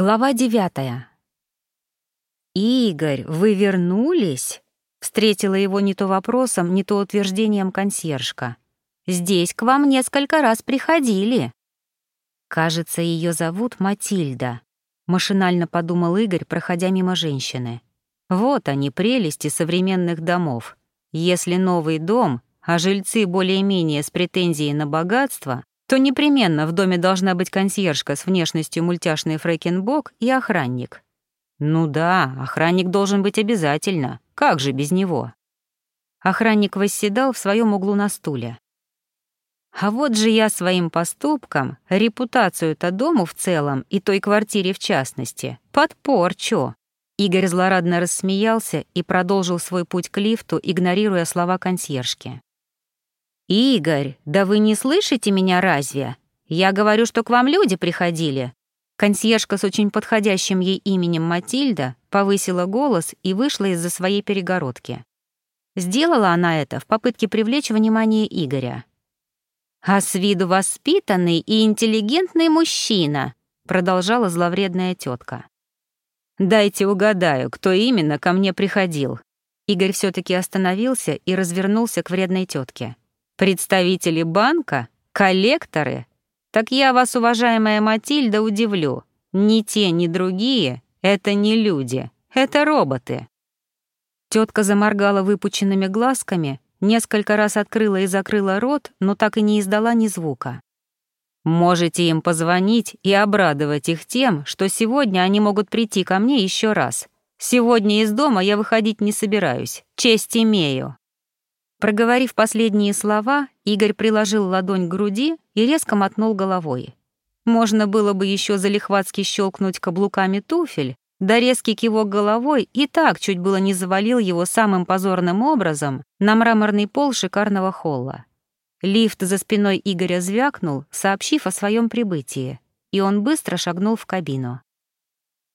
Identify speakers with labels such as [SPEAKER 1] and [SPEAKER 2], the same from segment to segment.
[SPEAKER 1] Глава девятая. «Игорь, вы вернулись?» — встретила его не то вопросом, не то утверждением консьержка. «Здесь к вам несколько раз приходили». «Кажется, ее зовут Матильда», — машинально подумал Игорь, проходя мимо женщины. «Вот они, прелести современных домов. Если новый дом, а жильцы более-менее с претензией на богатство, то непременно в доме должна быть консьержка с внешностью мультяшный фрэкенбок и охранник. Ну да, охранник должен быть обязательно. Как же без него? Охранник восседал в своем углу на стуле. А вот же я своим поступком репутацию-то дому в целом и той квартире в частности подпорчу. Игорь злорадно рассмеялся и продолжил свой путь к лифту, игнорируя слова консьержки. «Игорь, да вы не слышите меня разве? Я говорю, что к вам люди приходили». Консьержка с очень подходящим ей именем Матильда повысила голос и вышла из-за своей перегородки. Сделала она это в попытке привлечь внимание Игоря. «А с виду воспитанный и интеллигентный мужчина», продолжала зловредная тетка. «Дайте угадаю, кто именно ко мне приходил». Игорь все таки остановился и развернулся к вредной тетке. Представители банка? Коллекторы? Так я вас, уважаемая Матильда, удивлю. Ни те, ни другие — это не люди, это роботы. Тетка заморгала выпученными глазками, несколько раз открыла и закрыла рот, но так и не издала ни звука. Можете им позвонить и обрадовать их тем, что сегодня они могут прийти ко мне еще раз. Сегодня из дома я выходить не собираюсь, честь имею. Проговорив последние слова, Игорь приложил ладонь к груди и резко мотнул головой. Можно было бы еще залихватски щелкнуть каблуками туфель, да резкий кивок головой и так чуть было не завалил его самым позорным образом на мраморный пол шикарного холла. Лифт за спиной Игоря звякнул, сообщив о своем прибытии, и он быстро шагнул в кабину.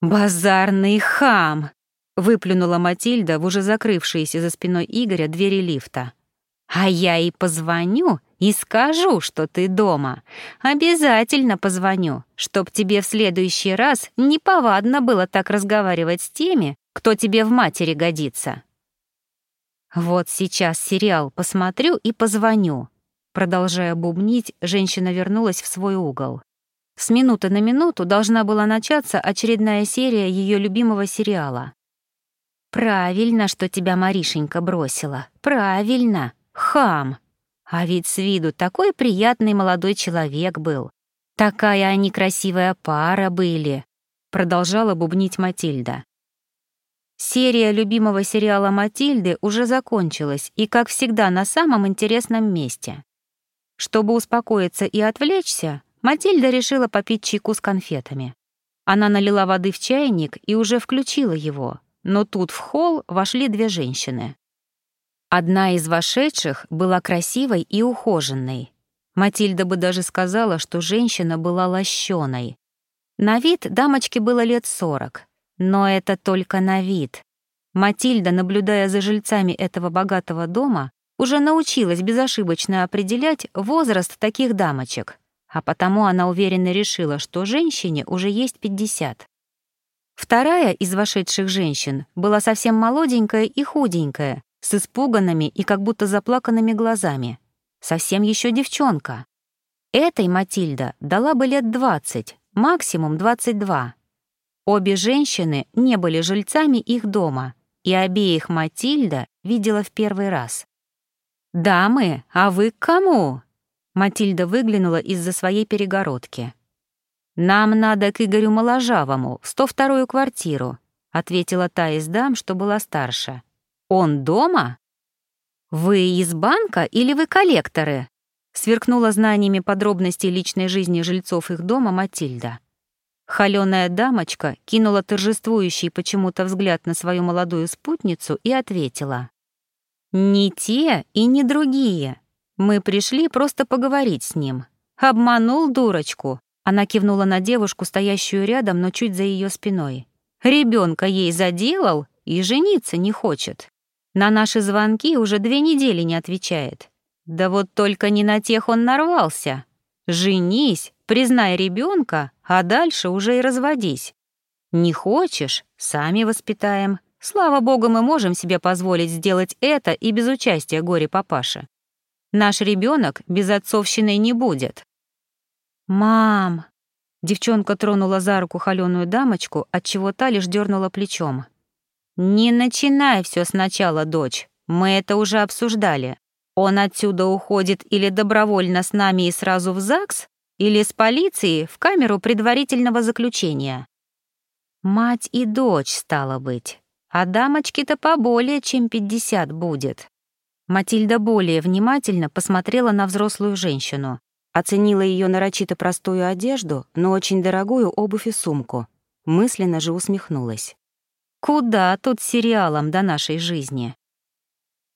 [SPEAKER 1] «Базарный хам!» Выплюнула Матильда в уже закрывшиеся за спиной Игоря двери лифта. «А я и позвоню и скажу, что ты дома. Обязательно позвоню, чтоб тебе в следующий раз неповадно было так разговаривать с теми, кто тебе в матери годится». «Вот сейчас сериал посмотрю и позвоню», Продолжая бубнить, женщина вернулась в свой угол. С минуты на минуту должна была начаться очередная серия ее любимого сериала. Правильно, что тебя Маришенька бросила. Правильно. Хам. А ведь с виду такой приятный молодой человек был. Такая они красивая пара были. Продолжала бубнить Матильда. Серия любимого сериала Матильды уже закончилась и, как всегда, на самом интересном месте. Чтобы успокоиться и отвлечься, Матильда решила попить чайку с конфетами. Она налила воды в чайник и уже включила его, но тут в холл вошли две женщины. Одна из вошедших была красивой и ухоженной. Матильда бы даже сказала, что женщина была лощеной. На вид дамочке было лет сорок, но это только на вид. Матильда, наблюдая за жильцами этого богатого дома, уже научилась безошибочно определять возраст таких дамочек, а потому она уверенно решила, что женщине уже есть 50. Вторая из вошедших женщин была совсем молоденькая и худенькая, с испуганными и как будто заплаканными глазами. Совсем еще девчонка. Этой Матильда дала бы лет 20, максимум 22. Обе женщины не были жильцами их дома, и обеих Матильда видела в первый раз. «Дамы, а вы к кому?» Матильда выглянула из-за своей перегородки. «Нам надо к Игорю Моложавому, в 102-ю квартиру», ответила та из дам, что была старше. «Он дома?» «Вы из банка или вы коллекторы?» сверкнула знаниями подробностей личной жизни жильцов их дома Матильда. Холёная дамочка кинула торжествующий почему-то взгляд на свою молодую спутницу и ответила. «Не те и не другие. Мы пришли просто поговорить с ним. Обманул дурочку, она кивнула на девушку, стоящую рядом, но чуть за ее спиной. Ребенка ей заделал и жениться не хочет. На наши звонки уже две недели не отвечает. Да вот только не на тех он нарвался. Женись, признай ребенка, а дальше уже и разводись. Не хочешь — сами воспитаем. Слава богу, мы можем себе позволить сделать это и без участия горе-папаши. Наш ребенок без отцовщины не будет. «Мам!» Девчонка тронула за руку холёную дамочку, отчего та лишь дернула плечом. «Не начинай все сначала, дочь. Мы это уже обсуждали. Он отсюда уходит или добровольно с нами и сразу в ЗАГС, или с полицией в камеру предварительного заключения. Мать и дочь, стало быть. А дамочки-то поболее, чем пятьдесят будет. Матильда более внимательно посмотрела на взрослую женщину, оценила ее нарочито простую одежду, но очень дорогую обувь и сумку. Мысленно же усмехнулась. Куда тут сериалом до нашей жизни?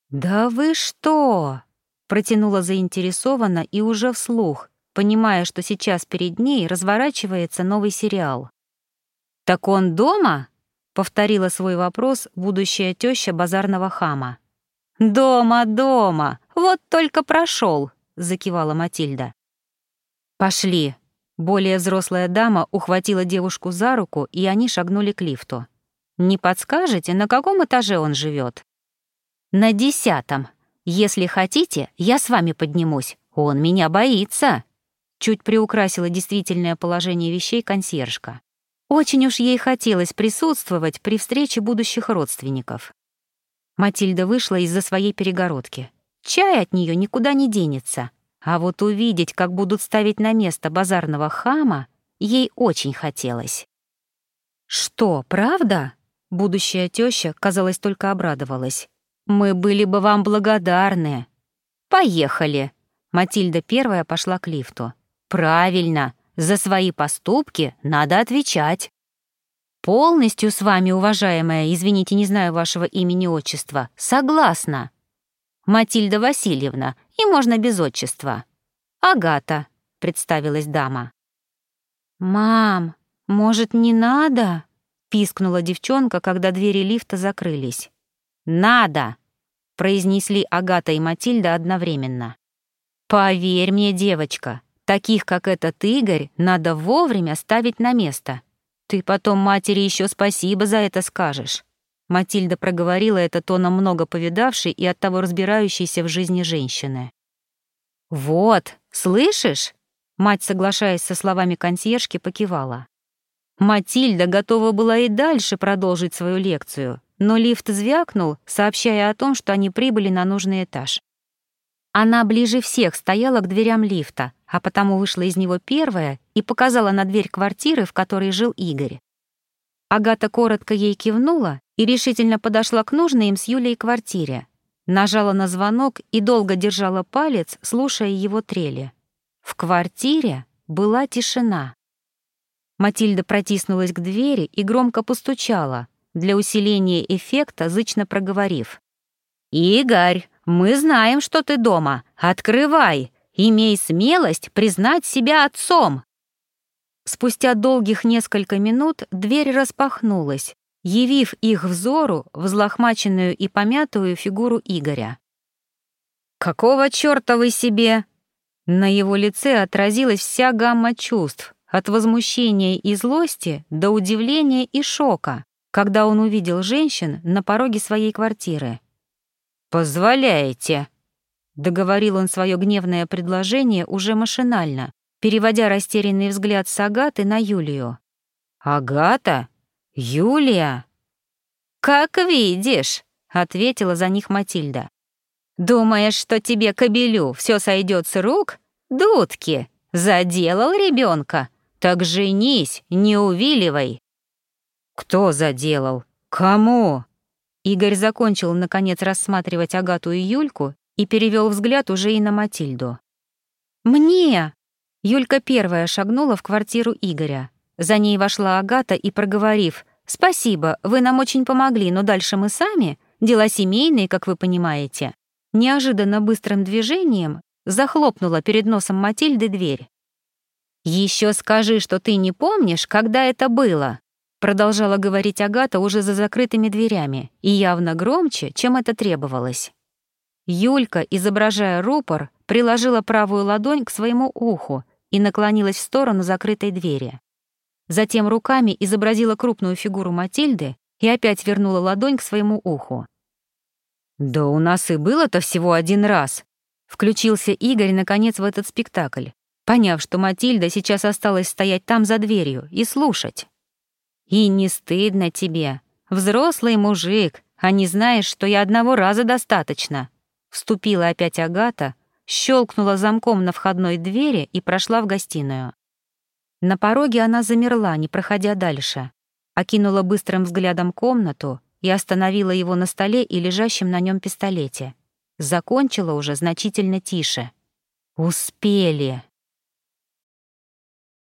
[SPEAKER 1] «Да вы что?» — протянула заинтересованно и уже вслух, понимая, что сейчас перед ней разворачивается новый сериал. «Так он дома?» — повторила свой вопрос будущая теща базарного хама. «Дома, дома! Вот только прошел!» — закивала Матильда. «Пошли!» Более взрослая дама ухватила девушку за руку, и они шагнули к лифту. «Не подскажете, на каком этаже он живет? «На десятом. Если хотите, я с вами поднимусь. Он меня боится!» Чуть приукрасила действительное положение вещей консьержка. Очень уж ей хотелось присутствовать при встрече будущих родственников. Матильда вышла из-за своей перегородки. Чай от нее никуда не денется. А вот увидеть, как будут ставить на место базарного хама, ей очень хотелось. «Что, правда?» Будущая теща, казалось, только обрадовалась. «Мы были бы вам благодарны». «Поехали!» Матильда первая пошла к лифту. Правильно, за свои поступки надо отвечать. Полностью с вами, уважаемая, извините, не знаю вашего имени-отчества, согласна. Матильда Васильевна, и можно без отчества. Агата, представилась дама. Мам, может, не надо? пискнула девчонка, когда двери лифта закрылись. Надо, произнесли Агата и Матильда одновременно. Поверь мне, девочка, Таких, как этот Игорь, надо вовремя ставить на место. Ты потом матери еще спасибо за это скажешь. Матильда проговорила это тоном много повидавшей и оттого разбирающейся в жизни женщины. «Вот, слышишь?» Мать, соглашаясь со словами консьержки, покивала. Матильда готова была и дальше продолжить свою лекцию, но лифт звякнул, сообщая о том, что они прибыли на нужный этаж. Она ближе всех стояла к дверям лифта, а потому вышла из него первая и показала на дверь квартиры, в которой жил Игорь. Агата коротко ей кивнула и решительно подошла к нужной им с Юлей квартире. Нажала на звонок и долго держала палец, слушая его трели. В квартире была тишина. Матильда протиснулась к двери и громко постучала, для усиления эффекта зычно проговорив. «Игорь, мы знаем, что ты дома. Открывай!» Имей смелость признать себя отцом!» Спустя долгих несколько минут дверь распахнулась, явив их взору взлохмаченную и помятую фигуру Игоря. «Какого чёрта вы себе?» На его лице отразилась вся гамма чувств, от возмущения и злости до удивления и шока, когда он увидел женщин на пороге своей квартиры. «Позволяете», Договорил он свое гневное предложение уже машинально, переводя растерянный взгляд с Агаты на Юлию. «Агата? Юлия?» «Как видишь», — ответила за них Матильда. «Думаешь, что тебе, кобелю, все сойдет с рук? Дудки! Заделал ребенка? Так женись, не увиливай!» «Кто заделал? Кому?» Игорь закончил, наконец, рассматривать Агату и Юльку и перевел взгляд уже и на Матильду. «Мне!» Юлька первая шагнула в квартиру Игоря. За ней вошла Агата и, проговорив, «Спасибо, вы нам очень помогли, но дальше мы сами, дела семейные, как вы понимаете», неожиданно быстрым движением захлопнула перед носом Матильды дверь. «Еще скажи, что ты не помнишь, когда это было», продолжала говорить Агата уже за закрытыми дверями и явно громче, чем это требовалось. Юлька, изображая рупор, приложила правую ладонь к своему уху и наклонилась в сторону закрытой двери. Затем руками изобразила крупную фигуру Матильды и опять вернула ладонь к своему уху. «Да у нас и было-то всего один раз», — включился Игорь, наконец, в этот спектакль, поняв, что Матильда сейчас осталась стоять там за дверью и слушать. «И не стыдно тебе. Взрослый мужик, а не знаешь, что я одного раза достаточно», — вступила опять Агата, щелкнула замком на входной двери и прошла в гостиную. На пороге она замерла, не проходя дальше, окинула быстрым взглядом комнату и остановила его на столе и лежащем на нем пистолете. Закончила уже значительно тише. «Успели!»